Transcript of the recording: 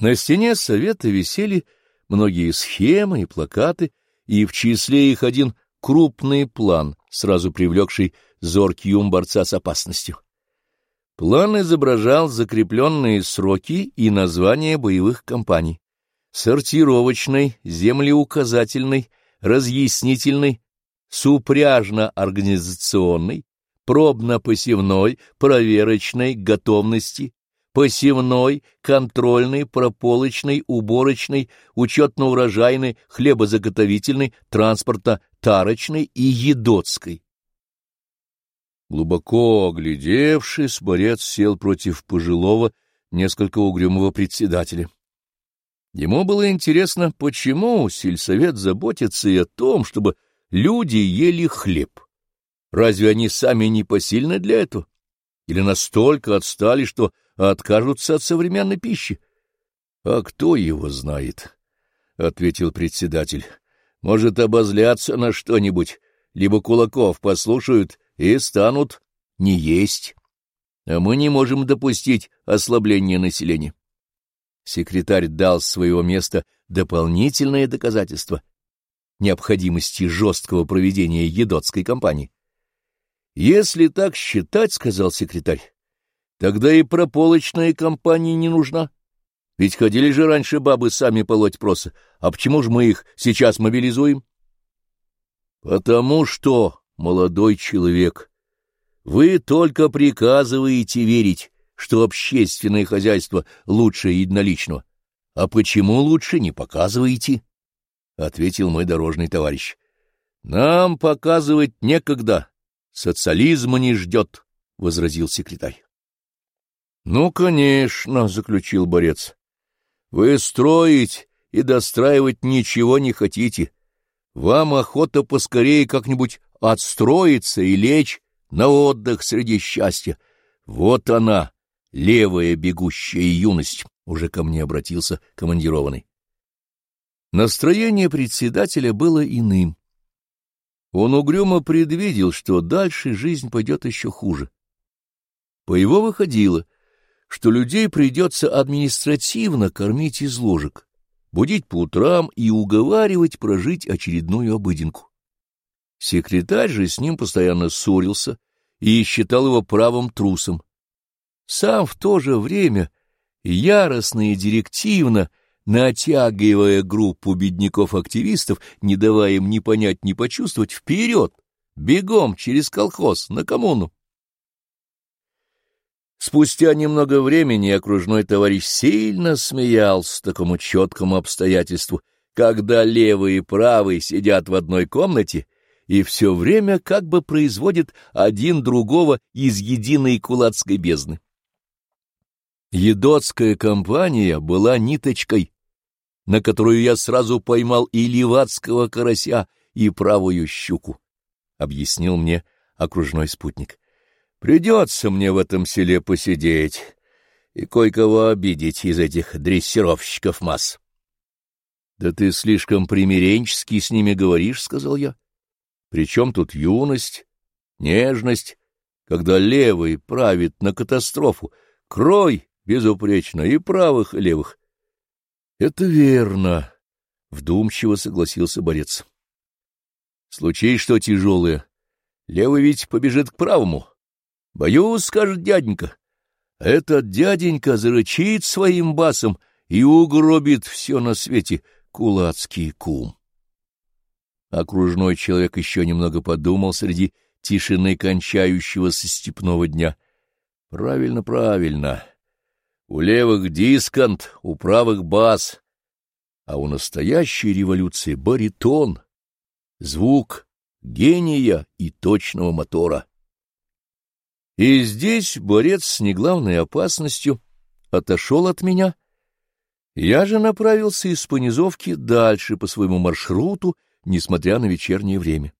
На стене совета висели многие схемы и плакаты, и в числе их один крупный план, сразу привлекший зоркий ум борца с опасностью. План изображал закрепленные сроки и названия боевых компаний. Сортировочной, землеуказательной, разъяснительной, супряжно-организационной, пробно-посевной, проверочной, готовности, посевной, контрольной, прополочной, уборочной, учетно-урожайной, хлебозаготовительной, транспорта-тарочной и едотской. Глубоко оглядевшись, борец сел против пожилого, несколько угрюмого председателя. Ему было интересно, почему сельсовет заботится и о том, чтобы люди ели хлеб. Разве они сами не посильны для этого? Или настолько отстали, что откажутся от современной пищи? — А кто его знает? — ответил председатель. — Может, обозлятся на что-нибудь, либо кулаков послушают и станут не есть. А мы не можем допустить ослабления населения. Секретарь дал с своего места дополнительное доказательство необходимости жесткого проведения едотской кампании. «Если так считать, — сказал секретарь, — тогда и прополочная кампания не нужна. Ведь ходили же раньше бабы сами полоть проса, а почему же мы их сейчас мобилизуем?» «Потому что, молодой человек, вы только приказываете верить, что общественное хозяйство лучше единоличного. А почему лучше не показываете?» — ответил мой дорожный товарищ. — Нам показывать некогда. Социализма не ждет, — возразил секретарь. — Ну, конечно, — заключил борец. — Вы строить и достраивать ничего не хотите. Вам охота поскорее как-нибудь отстроиться и лечь на отдых среди счастья. Вот она, левая бегущая юность, — уже ко мне обратился командированный. Настроение председателя было иным. Он угрюмо предвидел, что дальше жизнь пойдет еще хуже. По его выходило, что людей придется административно кормить из ложек, будить по утрам и уговаривать прожить очередную обыденку. Секретарь же с ним постоянно ссорился и считал его правым трусом. Сам в то же время яростно и директивно натягивая группу бедняков-активистов, не давая им ни понять, ни почувствовать, вперед, бегом через колхоз на коммуну. Спустя немного времени окружной товарищ сильно смеялся такому четкому обстоятельству, когда левый и правый сидят в одной комнате и все время как бы производят один другого из единой кулацкой бездны. Едотская компания была ниточкой, на которую я сразу поймал и ливадского карася, и правую щуку, — объяснил мне окружной спутник. Придется мне в этом селе посидеть и кое-кого обидеть из этих дрессировщиков масс. — Да ты слишком примиренчески с ними говоришь, — сказал я. — Причем тут юность, нежность, когда левый правит на катастрофу, крой безупречно и правых, и левых. — Это верно, — вдумчиво согласился борец. — Случай что тяжелое. Левый ведь побежит к правому. — Боюсь, — скажет дяденька. Этот дяденька зарычит своим басом и угробит все на свете кулацкий кум. Окружной человек еще немного подумал среди тишины кончающегося степного дня. — Правильно, правильно. У левых дисконт, у правых бас, а у настоящей революции баритон, звук гения и точного мотора. И здесь борец с неглавной опасностью отошел от меня. Я же направился из понизовки дальше по своему маршруту, несмотря на вечернее время.